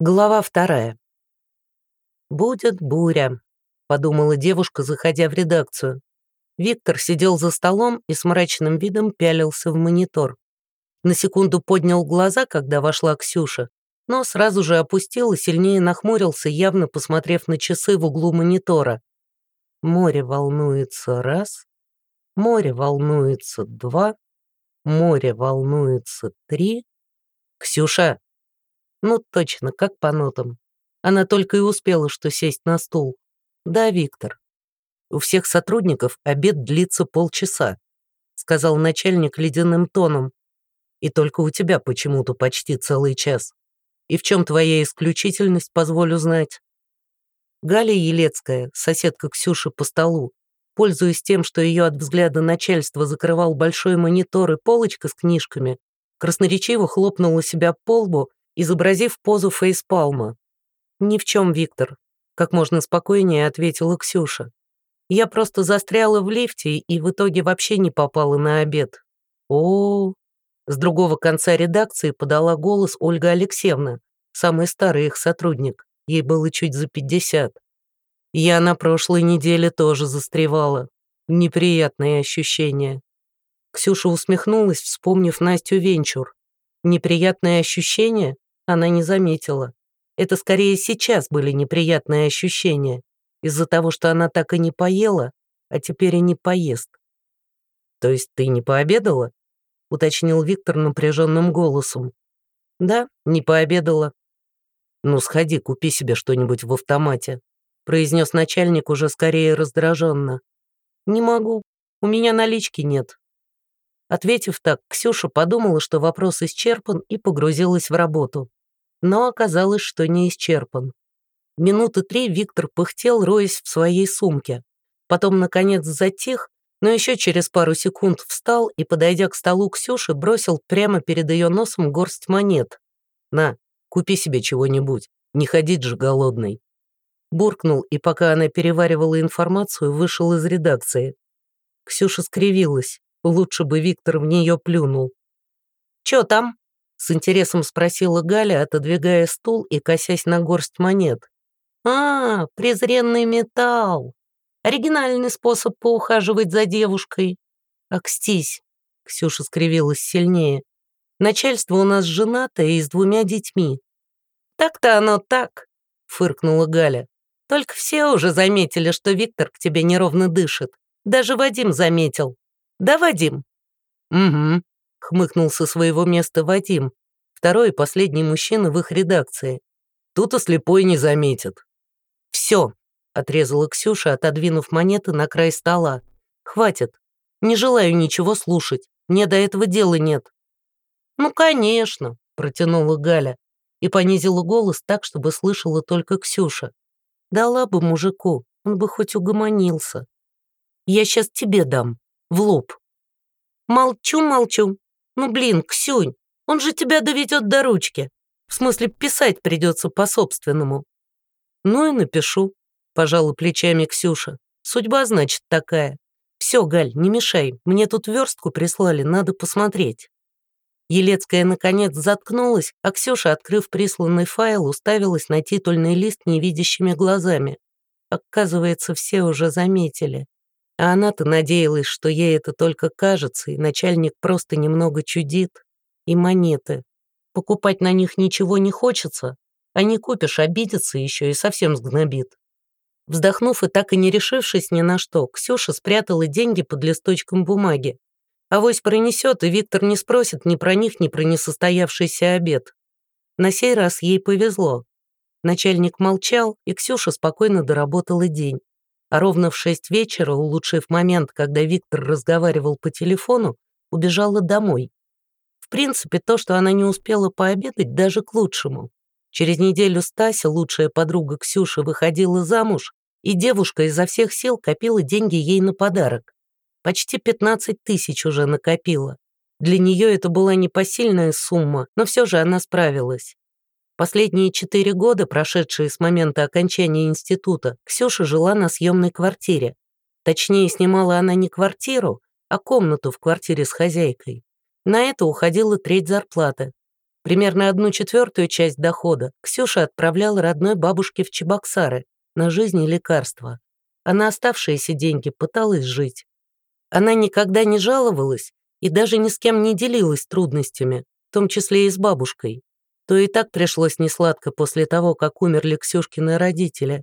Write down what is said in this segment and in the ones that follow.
Глава вторая. «Будет буря», — подумала девушка, заходя в редакцию. Виктор сидел за столом и с мрачным видом пялился в монитор. На секунду поднял глаза, когда вошла Ксюша, но сразу же опустил и сильнее нахмурился, явно посмотрев на часы в углу монитора. Море волнуется раз, море волнуется два, море волнуется три. «Ксюша, ну точно, как по нотам. Она только и успела что сесть на стул. Да, Виктор. У всех сотрудников обед длится полчаса, сказал начальник ледяным тоном. И только у тебя почему-то почти целый час. И в чем твоя исключительность, позволю знать? Галя Елецкая, соседка Ксюши по столу, пользуясь тем, что ее от взгляда начальства закрывал большой монитор и полочка с книжками, красноречиво хлопнула себя по лбу изобразив позу фейспалма. «Ни в чем, Виктор», — как можно спокойнее ответила Ксюша. «Я просто застряла в лифте и в итоге вообще не попала на обед». О, -о, -о. С другого конца редакции подала голос Ольга Алексеевна, самый старый их сотрудник. Ей было чуть за пятьдесят. Я на прошлой неделе тоже застревала. Неприятные ощущения. Ксюша усмехнулась, вспомнив Настю Венчур. Неприятные ощущения? Она не заметила. Это скорее сейчас были неприятные ощущения, из-за того, что она так и не поела, а теперь и не поест. «То есть ты не пообедала?» — уточнил Виктор напряженным голосом. «Да, не пообедала». «Ну, сходи, купи себе что-нибудь в автомате», — произнес начальник уже скорее раздраженно. «Не могу, у меня налички нет». Ответив так, Ксюша подумала, что вопрос исчерпан и погрузилась в работу но оказалось, что не исчерпан. Минуты три Виктор пыхтел, роясь в своей сумке. Потом, наконец, затих, но еще через пару секунд встал и, подойдя к столу Ксюши, бросил прямо перед ее носом горсть монет. «На, купи себе чего-нибудь, не ходить же голодный». Буркнул, и пока она переваривала информацию, вышел из редакции. Ксюша скривилась, лучше бы Виктор в нее плюнул. «Чё там?» С интересом спросила Галя, отодвигая стул и косясь на горсть монет. «А, презренный металл! Оригинальный способ поухаживать за девушкой. Акстись!» Ксюша скривилась сильнее. «Начальство у нас женатое и с двумя детьми». «Так-то оно так», — фыркнула Галя. «Только все уже заметили, что Виктор к тебе неровно дышит. Даже Вадим заметил. Да, Вадим?» «Угу», хмыкнул со своего места Вадим, второй и последний мужчина в их редакции. Тут и слепой не заметит. «Все», — отрезала Ксюша, отодвинув монеты на край стола. «Хватит. Не желаю ничего слушать. Мне до этого дела нет». «Ну, конечно», — протянула Галя и понизила голос так, чтобы слышала только Ксюша. «Дала бы мужику, он бы хоть угомонился. Я сейчас тебе дам, в лоб». «Молчу, молчу. Ну блин, Ксюнь, он же тебя доведет до ручки. В смысле, писать придется по-собственному. Ну и напишу, пожала плечами Ксюша. Судьба, значит, такая. Все, Галь, не мешай, мне тут верстку прислали, надо посмотреть. Елецкая, наконец, заткнулась, а Ксюша, открыв присланный файл, уставилась на титульный лист невидящими глазами. Оказывается, все уже заметили. А она-то надеялась, что ей это только кажется, и начальник просто немного чудит. И монеты. Покупать на них ничего не хочется, а не купишь, обидится еще и совсем сгнобит. Вздохнув и так и не решившись ни на что, Ксюша спрятала деньги под листочком бумаги. Авось пронесет, и Виктор не спросит ни про них, ни про несостоявшийся обед. На сей раз ей повезло. Начальник молчал, и Ксюша спокойно доработала день а ровно в шесть вечера, улучшив момент, когда Виктор разговаривал по телефону, убежала домой. В принципе, то, что она не успела пообедать, даже к лучшему. Через неделю Стася, лучшая подруга Ксюши, выходила замуж, и девушка изо всех сил копила деньги ей на подарок. Почти 15 тысяч уже накопила. Для нее это была непосильная сумма, но все же она справилась. Последние четыре года, прошедшие с момента окончания института, Ксюша жила на съемной квартире. Точнее, снимала она не квартиру, а комнату в квартире с хозяйкой. На это уходила треть зарплаты. Примерно одну четвертую часть дохода Ксюша отправляла родной бабушке в Чебоксары на жизнь и лекарства, а на оставшиеся деньги пыталась жить. Она никогда не жаловалась и даже ни с кем не делилась трудностями, в том числе и с бабушкой. То и так пришлось несладко после того, как умерли Ксюшкины родители.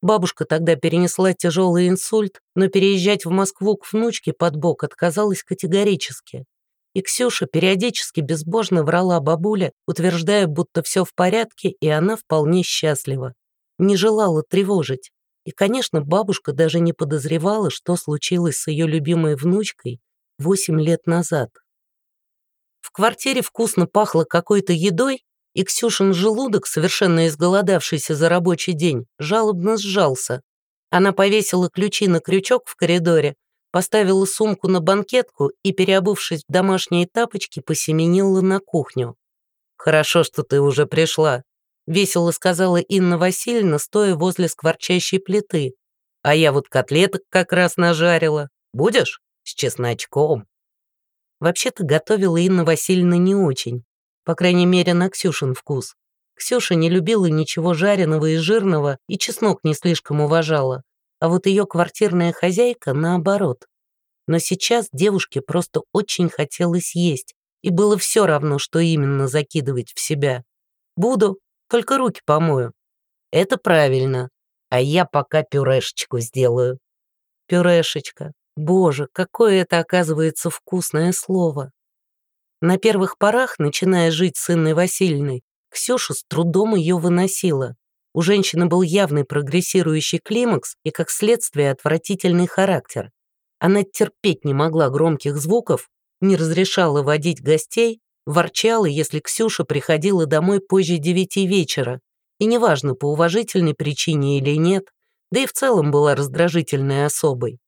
Бабушка тогда перенесла тяжелый инсульт, но переезжать в Москву к внучке под бок отказалась категорически. И Ксюша периодически безбожно врала бабуле, утверждая, будто все в порядке, и она вполне счастлива. Не желала тревожить. И, конечно, бабушка даже не подозревала, что случилось с ее любимой внучкой восемь лет назад. В квартире вкусно пахло какой-то едой, и Ксюшин желудок, совершенно изголодавшийся за рабочий день, жалобно сжался. Она повесила ключи на крючок в коридоре, поставила сумку на банкетку и, переобувшись в домашние тапочки, посеменила на кухню. «Хорошо, что ты уже пришла», — весело сказала Инна Васильевна, стоя возле скворчащей плиты. «А я вот котлеток как раз нажарила. Будешь? С чесночком». Вообще-то готовила Инна Васильевна не очень, по крайней мере, на Ксюшин вкус. Ксюша не любила ничего жареного и жирного, и чеснок не слишком уважала а вот ее квартирная хозяйка наоборот. Но сейчас девушке просто очень хотелось есть, и было все равно, что именно закидывать в себя. Буду, только руки помою. Это правильно. А я пока пюрешечку сделаю. Пюрешечка. Боже, какое это оказывается вкусное слово. На первых порах, начиная жить с Инной Васильевной, Ксюша с трудом ее выносила. У женщины был явный прогрессирующий климакс и, как следствие, отвратительный характер. Она терпеть не могла громких звуков, не разрешала водить гостей, ворчала, если Ксюша приходила домой позже девяти вечера, и неважно, по уважительной причине или нет, да и в целом была раздражительной особой.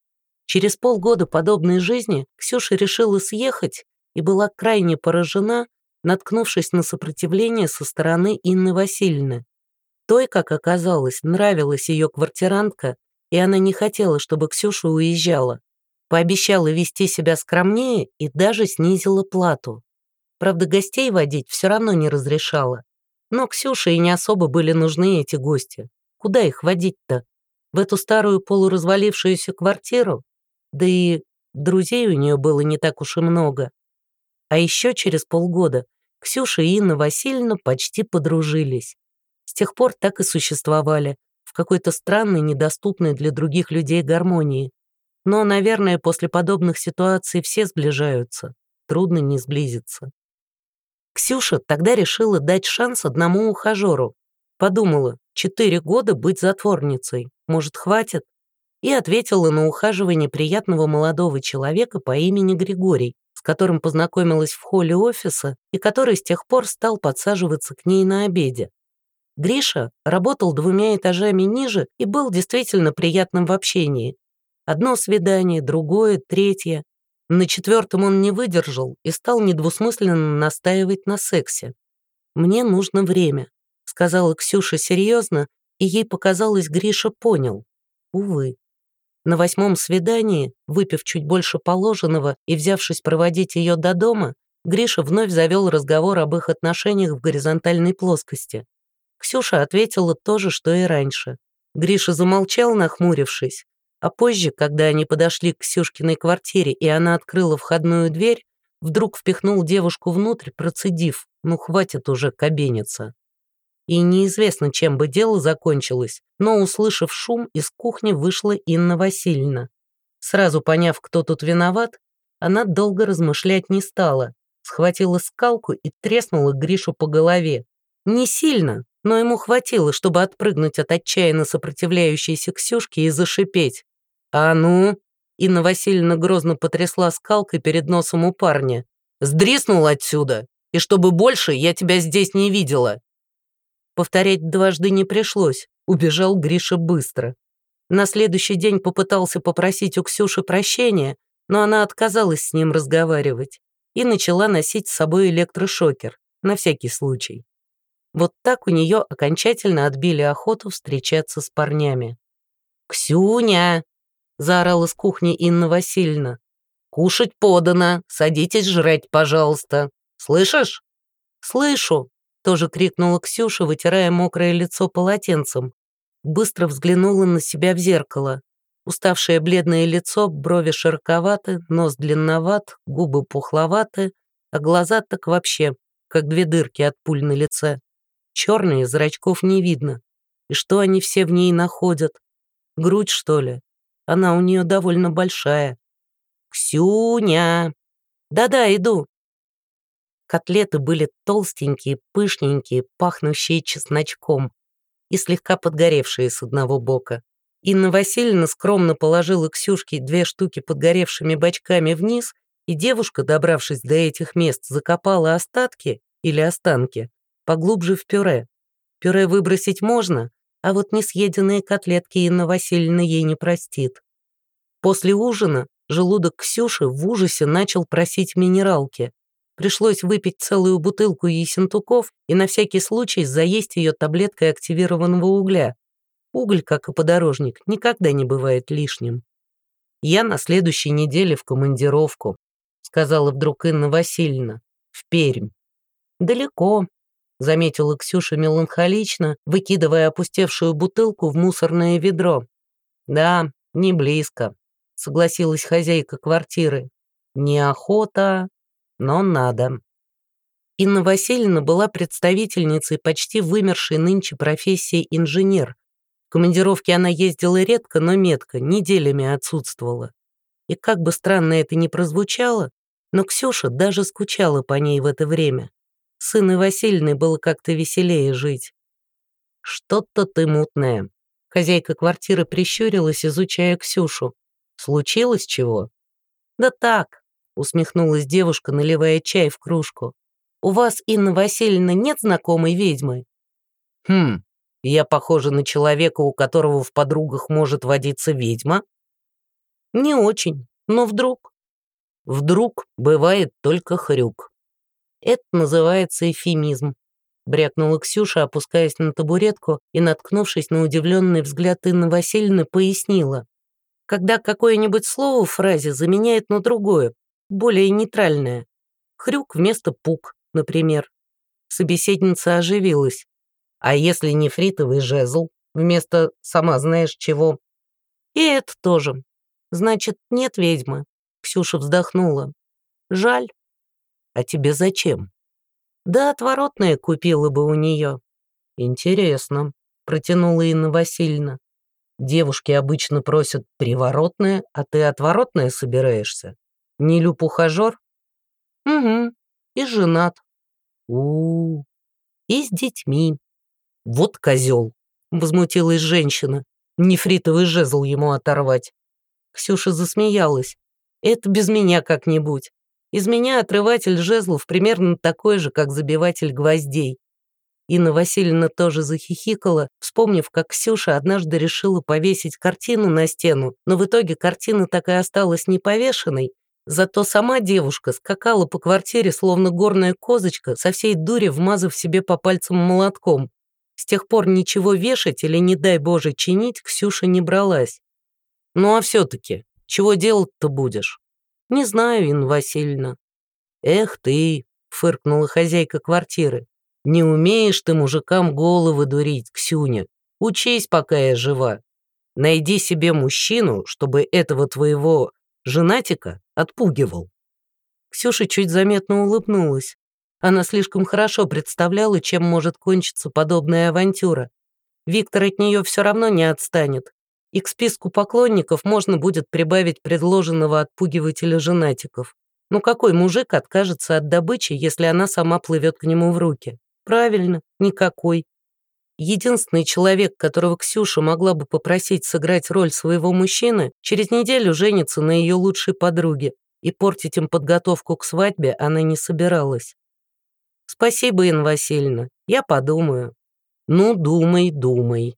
Через полгода подобной жизни Ксюша решила съехать и была крайне поражена, наткнувшись на сопротивление со стороны Инны Васильевны. Той, как оказалось, нравилась ее квартирантка, и она не хотела, чтобы Ксюша уезжала. Пообещала вести себя скромнее и даже снизила плату. Правда, гостей водить все равно не разрешала. Но Ксюше и не особо были нужны эти гости. Куда их водить-то? В эту старую полуразвалившуюся квартиру? Да и друзей у нее было не так уж и много. А еще через полгода Ксюша и Инна Васильевна почти подружились. С тех пор так и существовали, в какой-то странной, недоступной для других людей гармонии. Но, наверное, после подобных ситуаций все сближаются. Трудно не сблизиться. Ксюша тогда решила дать шанс одному ухажеру. Подумала, четыре года быть затворницей, может, хватит? И ответила на ухаживание приятного молодого человека по имени Григорий, которым познакомилась в холле офиса и который с тех пор стал подсаживаться к ней на обеде. Гриша работал двумя этажами ниже и был действительно приятным в общении. Одно свидание, другое, третье. На четвертом он не выдержал и стал недвусмысленно настаивать на сексе. «Мне нужно время», — сказала Ксюша серьезно, и ей показалось, Гриша понял. Увы. На восьмом свидании, выпив чуть больше положенного и взявшись проводить ее до дома, Гриша вновь завел разговор об их отношениях в горизонтальной плоскости. Ксюша ответила то же, что и раньше. Гриша замолчал, нахмурившись, а позже, когда они подошли к Ксюшкиной квартире и она открыла входную дверь, вдруг впихнул девушку внутрь, процедив, ну хватит уже кабениться. И неизвестно, чем бы дело закончилось, но, услышав шум, из кухни вышла Инна Васильевна. Сразу поняв, кто тут виноват, она долго размышлять не стала, схватила скалку и треснула Гришу по голове. Не сильно, но ему хватило, чтобы отпрыгнуть от отчаянно сопротивляющейся Ксюшки и зашипеть. «А ну!» Инна Васильевна грозно потрясла скалкой перед носом у парня. «Сдриснул отсюда! И чтобы больше я тебя здесь не видела!» Повторять дважды не пришлось, убежал Гриша быстро. На следующий день попытался попросить у Ксюши прощения, но она отказалась с ним разговаривать и начала носить с собой электрошокер, на всякий случай. Вот так у нее окончательно отбили охоту встречаться с парнями. «Ксюня!» — заорала с кухни Инна Васильевна. «Кушать подано, садитесь жрать, пожалуйста. Слышишь?» «Слышу!» — тоже крикнула Ксюша, вытирая мокрое лицо полотенцем. Быстро взглянула на себя в зеркало. Уставшее бледное лицо, брови широковаты, нос длинноват, губы пухловаты, а глаза так вообще, как две дырки от пуль на лице. Черные, зрачков не видно. И что они все в ней находят? Грудь, что ли? Она у нее довольно большая. «Ксюня!» «Да-да, иду!» Котлеты были толстенькие, пышненькие, пахнущие чесночком и слегка подгоревшие с одного бока. Инна Васильевна скромно положила Ксюшке две штуки подгоревшими бочками вниз, и девушка, добравшись до этих мест, закопала остатки или останки поглубже в пюре. Пюре выбросить можно, а вот несъеденные котлетки Инна Васильевна ей не простит. После ужина желудок Ксюши в ужасе начал просить минералки. Пришлось выпить целую бутылку есентуков и на всякий случай заесть ее таблеткой активированного угля. Уголь, как и подорожник, никогда не бывает лишним. «Я на следующей неделе в командировку», — сказала вдруг Инна Васильевна, — «в Пермь». «Далеко», — заметила Ксюша меланхолично, выкидывая опустевшую бутылку в мусорное ведро. «Да, не близко», — согласилась хозяйка квартиры. «Неохота, но надо». Инна Васильевна была представительницей почти вымершей нынче профессии инженер, командировке она ездила редко, но метко, неделями отсутствовала. И как бы странно это ни прозвучало, но Ксюша даже скучала по ней в это время. С Инной Васильевной было как-то веселее жить. «Что-то ты мутная». Хозяйка квартиры прищурилась, изучая Ксюшу. «Случилось чего?» «Да так», — усмехнулась девушка, наливая чай в кружку. «У вас, Инна Васильевна, нет знакомой ведьмы?» «Хм, я похожа на человека, у которого в подругах может водиться ведьма? Не очень, но вдруг. Вдруг бывает только хрюк. Это называется эфемизм. Брякнула Ксюша, опускаясь на табуретку и, наткнувшись на удивленный взгляд Инны Васильевны, пояснила. Когда какое-нибудь слово в фразе заменяет на другое, более нейтральное. Хрюк вместо пук, например. Собеседница оживилась. А если нефритовый жезл вместо сама знаешь чего? И это тоже. Значит, нет ведьмы. Ксюша вздохнула. Жаль. А тебе зачем? Да отворотная купила бы у нее. Интересно, протянула Инна Васильевна. Девушки обычно просят приворотное, а ты отворотное собираешься? Не люб ухажер? Угу, и женат. у, -у, -у. и с детьми. «Вот козел!» — возмутилась женщина. Нефритовый жезл ему оторвать. Ксюша засмеялась. «Это без меня как-нибудь. Из меня отрыватель жезлов примерно такой же, как забиватель гвоздей». Инна Васильевна тоже захихикала, вспомнив, как Ксюша однажды решила повесить картину на стену, но в итоге картина так и осталась не повешенной, Зато сама девушка скакала по квартире, словно горная козочка, со всей дури вмазав себе по пальцам молотком. С тех пор ничего вешать или, не дай Боже, чинить Ксюша не бралась. Ну а все-таки, чего делать-то будешь? Не знаю, Инна Васильевна. Эх ты, фыркнула хозяйка квартиры. Не умеешь ты мужикам головы дурить, Ксюня. Учись, пока я жива. Найди себе мужчину, чтобы этого твоего женатика отпугивал. Ксюша чуть заметно улыбнулась. Она слишком хорошо представляла, чем может кончиться подобная авантюра. Виктор от нее все равно не отстанет, и к списку поклонников можно будет прибавить предложенного отпугивателя женатиков. Ну какой мужик откажется от добычи, если она сама плывет к нему в руки? Правильно, никакой. Единственный человек, которого Ксюша могла бы попросить сыграть роль своего мужчины, через неделю женится на ее лучшей подруге, и портить им подготовку к свадьбе она не собиралась. «Спасибо, Инна Васильевна, я подумаю». «Ну, думай, думай»,